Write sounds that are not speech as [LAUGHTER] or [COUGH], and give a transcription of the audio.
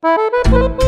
Música [LAUGHS]